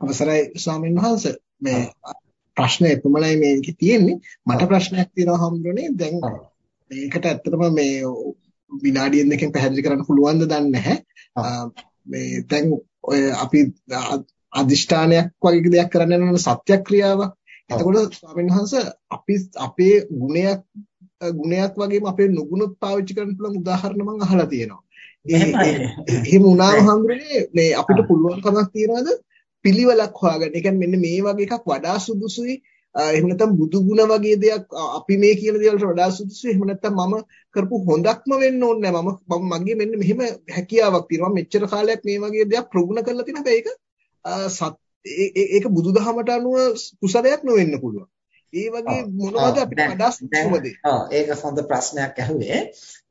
අවසරයි ස්වාමීන් වහන්සේ. මේ ප්‍රශ්නේ එතුමලයි මේකේ තියෙන්නේ. මට ප්‍රශ්නයක් තියෙනවා හම්බුනේ දැන් මේකට ඇත්තටම මේ විනාඩියෙන් දෙකකින් පැහැදිලි කරන්න පුළුවන්ද දන්නේ නැහැ. මේ දැන් ඔය අපි අදිෂ්ඨානයක් වගේ දෙයක් කරන්න යන සත්‍යක්‍රියාවක් එතකොට ස්වාමීන් වහන්සේ අපි අපේ ගුණයක් ගුණයක් වගේම අපේ නුගුණත් පාවිච්චි කරන්න පුළුවන් උදාහරණ මම අහලා තියෙනවා. එහෙම වුණාම හම්බුනේ මේ අපිට පුළුවන් කමක් තියනවාද පිළිවෙලක් හොයාගන්න. ඒ කියන්නේ මෙන්න මේ වගේ එකක් වඩා සුදුසුයි. එහෙම නැත්නම් බුදු ගුණ වගේ දෙයක් අපි මේ කියන දේවල්ට වඩා සුදුසුයි. එහෙම නැත්නම් මම කරපු හොඳක්ම වෙන්න ඕනේ නැහැ. මම මගේ මෙන්න මෙහෙම හැකියාවක් තියෙනවා. මෙච්චර කාලයක් මේ වගේ දෙයක් ප්‍රගුණ කරලා තියෙන හැබැයි ඒක ඒක බුදුදහමට අනුව කුසලයක් නොවෙන්න පුළුවන්. ඒ වගේ මොනවද අපිට වඩා සුදුසුම දේ? ඒක හොඳ ප්‍රශ්නයක් ඇහුවේ.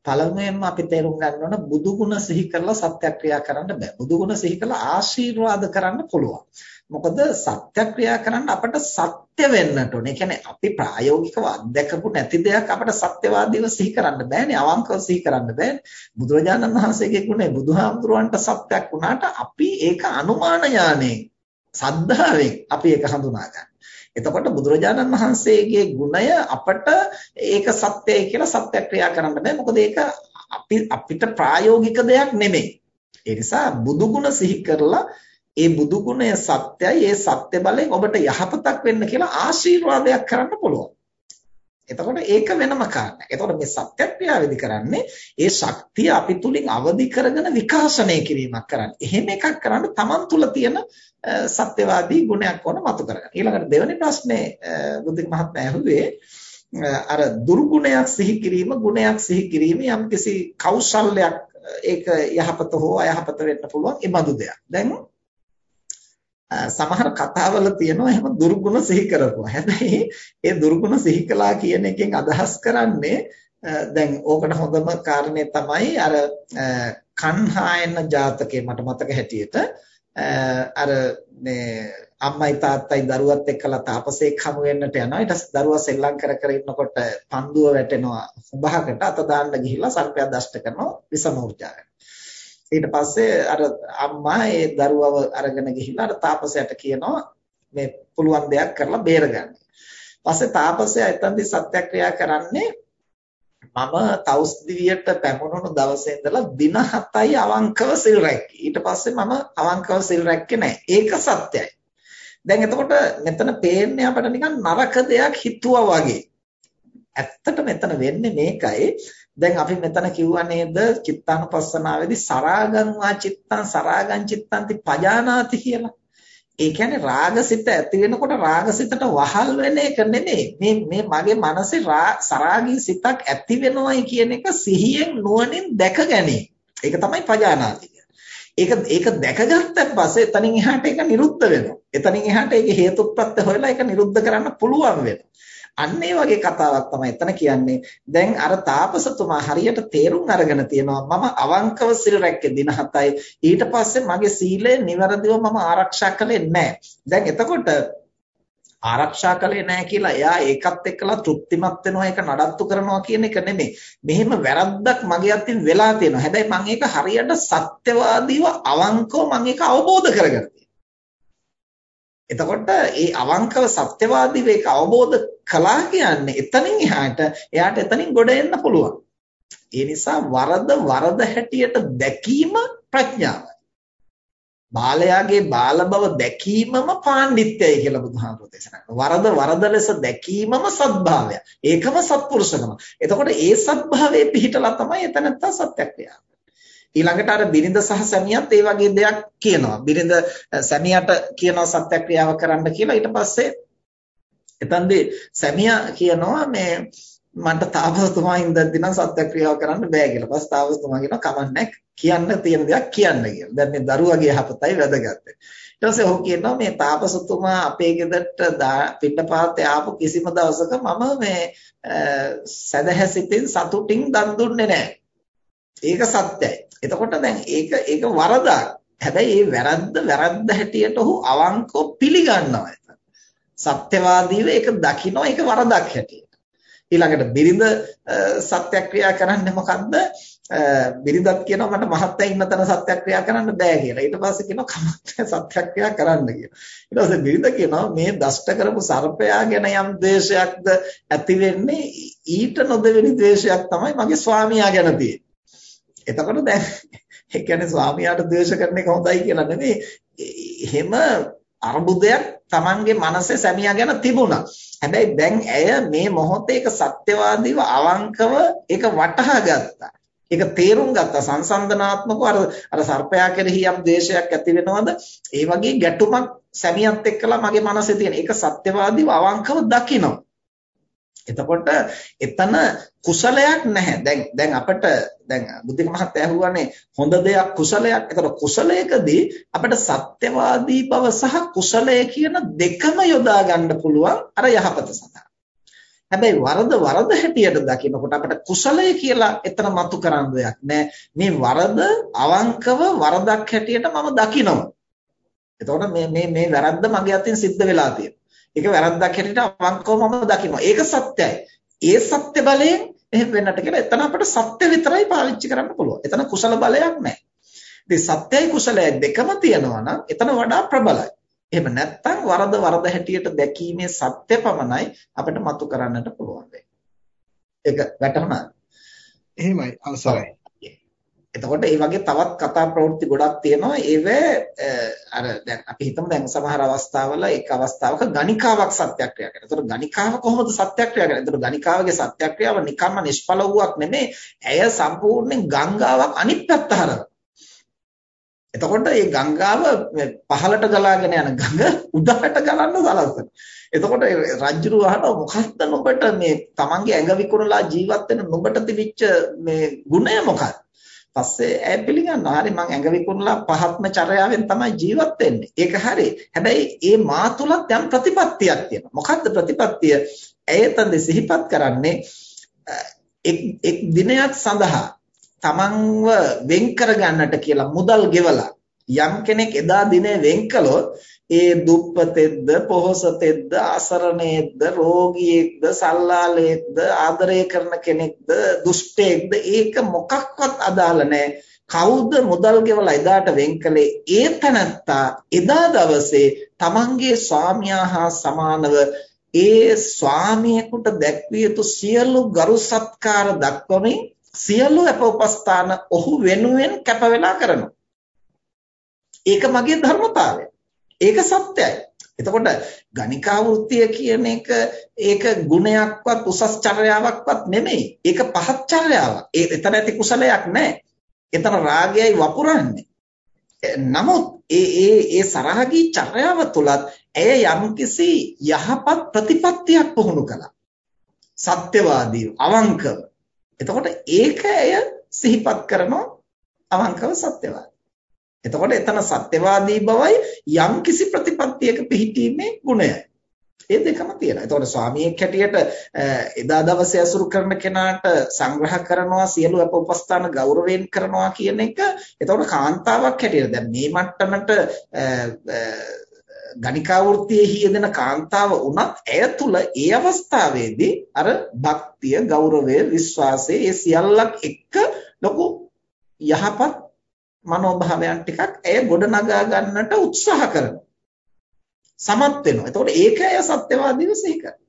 පළමුවෙන්ම අපි තේරුම් ගන්න ඕන බුදු ගුණ සිහි කරලා සත්‍යක්‍රියා කරන්න බෑ. බුදු ගුණ සිහි කරලා ආශිර්වාද කරන්න පුළුවන්. මොකද සත්‍යක්‍රියා කරන්න අපට සත්‍ය වෙන්නට ඕනේ. ඒ කියන්නේ අපි ප්‍රායෝගිකව අත්දැකපු නැති දෙයක් අපට සත්‍යවාදීව සිහි කරන්න බෑනේ. අවංකව සිහි කරන්න බෑනේ. බුදුරජාණන් වහන්සේගේ ගුණය බුදුහාමුදුරුවන්ට සත්‍යක් වුණාට අපි ඒක අනුමාන ඥාණයෙන් සද්ධාවෙන් අපි ඒක හඳුනා ගන්න. එතකොට බුදුරජාණන් වහන්සේගේ ගුණය අපට ඒක සත්‍යයි කියලා සත්‍යක්‍රියා කරන්න බෑ. මොකද ඒක අපි අපිට ප්‍රායෝගික දෙයක් නෙමෙයි. ඒ නිසා බුදු ගුණ සිහි කරලා ඒ බුදු ගුණය සත්‍යයි ඒ සත්‍ය බලයෙන් ඔබට යහපතක් වෙන්න කියලා ආශිර්වාදයක් කරන්න පුළුවන්. එතකොට ඒක වෙනම කාරණයක්. එතකොට මේ සත්‍යක්‍රියාවේදී කරන්නේ ඒ ශක්තිය අපි තුලින් අවදි කරගෙන විකාශනය කිරීමක් කරන්නේ. එහෙම එකක් කරන්න Taman තුල තියෙන සත්‍යවාදී ගුණයක් වුණ මතු කරගන්න. ඊළඟට දෙවෙනි ප්‍රශ්නේ බුද්ධික මහත්මයා ඇහුවේ අර දුර්ගුණයක් සිහි කිරීම ගුණයක් සිහි කිරීම යම්කිසි කෞශල්‍යයක් ඒක යහපත හෝ අයහපත වෙන්න පුළුවන් ඒ බඳු දෙයක්. දැන් සමහර කතාවල තියෙනවා එහෙම දුර්ගුණ සිහි කරපුවා. හැබැයි ඒ දුර්ගුණ සිහි කළා කියන එකෙන් අදහස් කරන්නේ දැන් ඕකට හොඳම කාරණේ තමයි අර කන්හායන ජාතකේ මට මතක හැටියට අර මේ අම්මයි තාත්තයි දරුවත් එක්කලා තාපසේක් හමු වෙන්නට යනවා. ඊට පස්සේ දරුවා සෙල්ලම් කර කර ඉන්නකොට පන්දුව වැටෙනවා උභහකට අත දාන්න ගිහිල්ලා සර්පයා දෂ්ට කරනවා විසමෝර්ජා ඊට පස්සේ අර අම්මා ඒ දරුවව අරගෙන ගිහිල්ලා අර තාපසයාට කියනවා මේ පුළුවන් දෙයක් කරලා බේරගන්න. පස්සේ තාපසයා එතනදී සත්‍යක්‍රියා කරන්නේ මම තවුස් දිවියට පැමුණුණු දවසේ ඉඳලා දින 7යි අවංකව සිල් රැක්කේ. ඊට පස්සේ මම අවංකව සිල් රැක්කේ නැහැ. ඒක සත්‍යයි. දැන් එතකොට මෙතන පේන්නේ අපිට නිකන් නරක දෙයක් හිතුවා වගේ. ඇත්තට මෙතන වෙන්නේ මේකයි දැන් අපි මෙතන කිව්වා නේද චිත්තානුපස්සනාවේදී සරාගං වා චිත්තං සරාගං චිත්තන්ති පජානාති කියලා. ඒ කියන්නේ රාගසිත ඇති වෙනකොට රාගසිතට වහල් වෙන එක නෙමෙයි. මේ මේ මගේ මනසේ සරාගී සිතක් ඇති වෙනවයි කියන එක සිහියෙන් නුවණින් දැක ගැනීම. ඒක තමයි පජානාති ඒක ඒක දැකගත්තන් පස්සේ එතනින් එහාට ඒක නිරුද්ධ වෙනවා. එතනින් එහාට ඒක හේතුප්‍රත්‍ය හොයලා ඒක නිරුද්ධ කරන්න පුළුවන් වෙනවා. අන්න ඒ වගේ කතාවක් තමයි එතන කියන්නේ. දැන් අර තාපසතුමා හරියට තේරුම් අරගෙන තියෙනවා මම අවංකව සිල් රැක්කේ දින 7යි. ඊට පස්සේ මගේ සීලය નિවරදිව මම ආරක්ෂා කළේ නැහැ. දැන් එතකොට ආරක්ෂා කළේ නැහැ කියලා එයා ඒකත් එක්කලා තෘප්තිමත් වෙනවා ඒක නඩත්තු කරනවා කියන එක නෙමෙයි. මෙහෙම වැරද්දක් මගේ අතින් වෙලා තියෙනවා. හැබැයි මම ඒක හරියට සත්‍යවාදීව අවංකව මම ඒක අවබෝධ කරගත්තා. එතකොට ඒ අවංකව සත්‍යවාදීව ඒක අවබෝධ කළා කියන්නේ එතනින් එහාට එයාට එතනින් ගොඩ එන්න පුළුවන්. ඒ නිසා වරද වරද හැටියට දැකීම ප්‍රඥාවයි. බාලයාගේ බාල බව දැකීමම පාණ්ඩිත්‍යයි කියලා බුදුහාමුදුරුවෝ දේශනා කරනවා. වරද වරද ලෙස දැකීමම සත්භාවය. ඒකම සත්පුරුෂකම. එතකොට ඒ සත්භාවයේ පිහිටලා තමයි එතනත්ත සත්‍යක්‍රියාව. ඊළඟට අර බිරිඳ සහ සැමියාත් ඒ වගේ දෙයක් කියනවා. බිරිඳ සැමියාට කියනවා සත්‍යක්‍රියාව කරන්න කියලා. ඊට පස්සේ එතනදී සැමියා කියනවා මේ මට තාපසතුමා ඉඳද්දී නම් සත්‍යක්‍රියාව කරන්න බෑ කියලා. පස්සේ තාපසතුමා කියනවා කමන්නේ කියන්න තියෙන දෙයක් කියන්න කියලා. දැන් මේ දරුවගේ යහපතයි වැදගත්. ඊට පස්සේ ඔහු කියනවා මේ තාපසතුමා අපේ ගෙදරට පිටපාතේ ආපු කිසිම දවසක මම මේ සදහැසිතින් සතුටින් දන් දුන්නේ නැහැ. ඒක සත්‍යයි. එතකොට දැන් ඒක ඒක වරදක්. හැබැයි ඒ වැරද්ද වැරද්ද හැටියට ඔහු අවංකව පිළිගන්නවා. සත්‍යවාදීව ඒක දකිනවා ඒක වරදක් හැටියට. ඊළඟට බිරිඳ සත්‍යක්‍රියා කරන්නේ මොකද්ද? බිරිඳත් කියනවා මට මහත්තයා ඉන්න තැන සත්‍යක්‍රියා කරන්න බෑ කියලා. ඊට පස්සේ කියනවා කමක් සත්‍යක්‍රියා කරන්න කියලා. ඊට පස්සේ බිරිඳ කියනවා මේ දෂ්ට කරපු සර්පයා ගැන යම් ද්වේෂයක්ද ඇති වෙන්නේ ඊට නොදෙවෙනි ද්වේෂයක් තමයි මගේ ස්වාමියා ගැන තියෙන්නේ. එතකොට දැන් ඒ කියන්නේ ස්වාමියාට ද්වේෂ කරන එක හොඳයි කියලා නෙමෙයි. එහෙම අර්බුදයක් Tamange මනසේ සැමියා ගැන තිබුණා. හැබැයි දැන් ඇය මේ මොහොතේ ඒක සත්‍යවාදීව අවංකව ඒක වටහා ගත්තා. ඒක තේරුම් ගත්තා සංසන්දනාත්මකව අර අර සර්පයා කෙරෙහි යම් ද්වේෂයක් ඇති වෙනවද ඒ වගේ ගැටුමක් සැමියත් එක්කලා මගේ මනසේ තියෙන ඒක සත්‍යවාදීව අවංකව දකිනවා එතකොට එතන කුසලයක් නැහැ. දැන් දැන් අපිට දැන් බුද්ධික මහත්තයා අහුවානේ හොඳ දෙයක් කුසලයක්. එතකොට කුසලයකදී අපිට සත්‍යවාදී බව සහ කුසලය කියන දෙකම යොදා ගන්න පුළුවන් අර යහපත සඳහා. හැබැයි වරද වරද හැටියට දකිනකොට අපිට කුසලය කියලා එතන මතු කරන්න දෙයක් නෑ. මේ වරද අවංකව වරදක් හැටියට මම දකිනවා. එතකොට මේ මේ මේ වැරද්ද මගේ අතින් සිද්ධ වෙලා තියෙනවා. ඒක වැරද්දක් හැටියට අවංකව මම දකිනවා. ඒක සත්‍යයි. ඒ සත්‍ය බලයෙන් එහෙම වෙන්නට කියලා එතන අපිට සත්‍ය විතරයි පාවිච්චි කරන්න පුළුවන්. එතන කුසල බලයක් නැහැ. ඉතින් සත්‍යයි කුසලයි දෙකම තියෙනවා නම් එතන වඩා ප්‍රබලයි. එහෙම නැත්නම් වරද වරද හැටියට දැකීමේ සත්‍ය පමණයි අපිට මතු කරන්නට පුළුවන් වෙන්නේ. ඒක වැටහුණා. එහෙමයි අවසරයි. එතකොට මේ වගේ තවත් කතා ප්‍රවෘත්ති ගොඩක් තියෙනවා. ඒවේ අර දැන් අපි හිතමු දැන් සමහර අවස්ථාවල එක් අවස්ථාවක ගණිකාවක් සත්‍යක්‍රියා කරනවා. එතකොට ගණිකාව කොහොමද සත්‍යක්‍රියා කරන්නේ? එතකොට ගණිකාවගේ සත්‍යක්‍රියාව නිකම්ම නිෂ්ඵල වූවක් නෙමෙයි. ඇය සම්පූර්ණයෙන් ගංගාවක් අනිත් පැත්ත හරවනවා. එතකොට මේ ගංගාව පහළට ගලාගෙන යන ගඟ උඩට ගලන්න සලස්වනවා. එතකොට රජ්ජුරු අහනවා මොකක්ද නුඹට මේ තමන්ගේ ඇඟ විකුණලා ජීවත් වෙන නුඹට තිබිච්ච මේ ගුණය මොකක්ද? පස්සේ ඇය පිළිගන්නවා. හරි මං ඇඟ විකුණලා පහත්ම චර්යාවෙන් තමයි ජීවත් වෙන්නේ. ඒක හරි. හැබැයි ඒ මා තුලත් යම් ප්‍රතිපත්තියක් තියෙනවා. මොකද්ද ප්‍රතිපත්තිය? ඇය තන්ද සිහිපත් කරන්නේ එක් එක් දිනයක් සඳහා තමන්ව වෙන් කර ගන්නට කියලා මුදල් ගෙවලා යම් කෙනෙක් එදා දිනේ වෙන් කළොත් ඒ දුප්පතෙක්ද පොහොසතෙක්ද අසරණයෙක්ද රෝගියෙක්ද සල්ලාලයෙක්ද ආදරය කරන කෙනෙක්ද දුෂ්ටයෙක්ද ඒක මොකක්වත් අදාළ නැහැ කවුද මුදල් ගෙවලා එදාට වෙන් කළේ ඒ තනත්තා එදා දවසේ තමන්ගේ ස්වාමියා හා සමානව ඒ ස්වාමියෙකුට දැක්විය යුතු සියලු ගරු සත්කාර දක්වමින් සියලු අප උපස්ථාන ඔහු වෙනුවෙන් කැප වෙලා කරනවා. ඒක මගේ ධර්මතාවය. ඒක සත්‍යයි. එතකොට ගණිකා වෘත්තිය කියන එක ඒක ගුණයක්වත් උසස් චර්යාවක්වත් නෙමෙයි. ඒක පහත් චර්යාවක්. ඒ එතන ඇති කුසලයක් නැහැ. එතන රාගයයි වපුරන්නේ. නමුත් ඒ ඒ ඒ සරහගී චර්යාව තුලත් ඇය යම්කිසි යහපත් ප්‍රතිපත්තියක් පුහුණු කළා. සත්‍යවාදීව අවංකව එතකොට ඒක ඇය සිහිපත් කරනවා අවංකව සත්‍යවාදී. එතකොට එතන සත්‍යවාදී බවයි යම් කිසි ප්‍රතිපත්තියක පිහිටීමේ ගුණයයි. ඒ දෙකම තියෙනවා. එතකොට ස්වාමියෙක් හැටියට එදා දවසේ අසුරු කරන කෙනාට සංග්‍රහ කරනවා සියලු අප උපස්ථාන ගෞරවයෙන් කරනවා කියන එක එතකොට කාන්තාවක් හැටියට දැන් මේ මට්ටමට ගණිකා වෘත්තියේ යෙදෙන කාන්තාව වුණත් ඇය තුල ඒ අවස්ථාවේදී අර භක්තිය, ගෞරවය, විශ්වාසය ඒ සියල්ලක් එක්ක ලොකු යහපත් මනෝභාවයන් ටිකක් ඇය ගොඩනගා ගන්නට උත්සාහ කරනවා. සමත් වෙනවා. එතකොට ඒක ඇය සත්‍යවාදීව සිහි කරනවා.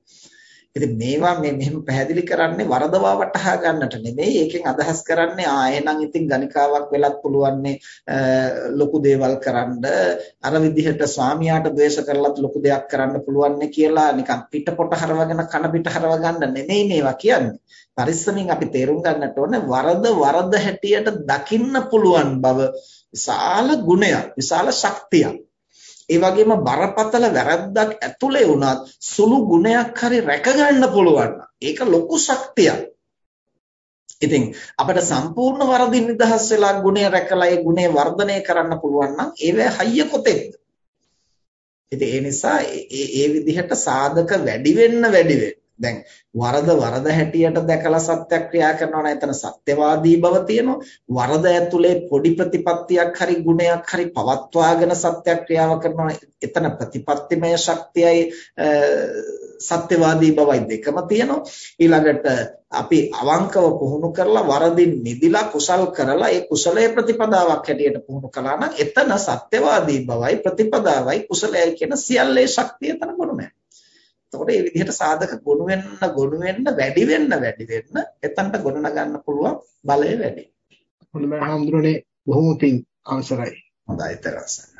ඉතින් මේවා මේ මෙහෙම පැහැදිලි කරන්නේ වරදවා වටහා ගන්නට නෙමෙයි. ඒකෙන් අදහස් කරන්නේ ආ එහෙනම් ඉතින් ගණිකාවක් වෙලත් පුළුවන්නේ ලොකු දේවල් කරන්න අර විදිහට ස්වාමියාට ද්වේෂ කරලත් ලොකු දෙයක් කරන්න පුළුවන්නේ කියලා නිකන් පිටපොට හරවගෙන කන පිට හරව ගන්න නෙමෙයි මේවා කියන්නේ. පරිස්සමින් අපි තේරුම් ගන්නට ඕනේ වරද වරද හැටියට දකින්න පුළුවන් බව විශාල ගුණයක්, විශාල ශක්තියක්. ඒ වගේම බරපතල වැරද්දක් ඇතුලේ වුණත් සුළු ගුණයක් හරි රැකගන්න පුළුවන් ඒක ලොකු ශක්තියක්. ඉතින් අපිට සම්පූර්ණ වරදින් නිදහස් වෙලා ගුණය රැකලා ඒ ගුණය වර්ධනය කරන්න පුළුවන් නම් ඒවේ හයිය කොතෙක්ද? ඉතින් ඒ නිසා ඒ ඒ විදිහට සාධක වැඩි වෙන්න වැඩි වෙන්න දැන් වරද වරද හැටියට දැකලා සත්‍යක්‍රියා කරනවා නම් එතන සත්‍යවාදී බව තියෙනවා. වරද ඇතුලේ පොඩි ප්‍රතිපත්තියක් හරි ගුණයක් හරි පවත්වාගෙන සත්‍යක්‍රියාව කරනවා එතන ප්‍රතිපත්තිමය ශක්තියයි සත්‍යවාදී බවයි දෙකම තියෙනවා. ඊළඟට අපි අවංකව පුහුණු කරලා වරදින් නිදිලා කුසල් කරලා ඒ කුසලයේ ප්‍රතිපදාවක් හැටියට පුහුණු කළා නම් එතන සත්‍යවාදී බවයි ප්‍රතිපදාවයි කුසලයයි කියන සියල්ලේ ශක්තිය එතන ගොනු නැහැ. එතකොට මේ විදිහට සාධක ගොනු වෙන්න ගොනු වෙන්න වැඩි වෙන්න වැඩි වෙන්න එතනට ගොනන ගන්න පුළුවන් බලය වැඩි. හොඳයි හඳුරන්නේ බොහොම පිං අවසරයි. හොඳයි තරසයි.